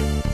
うん。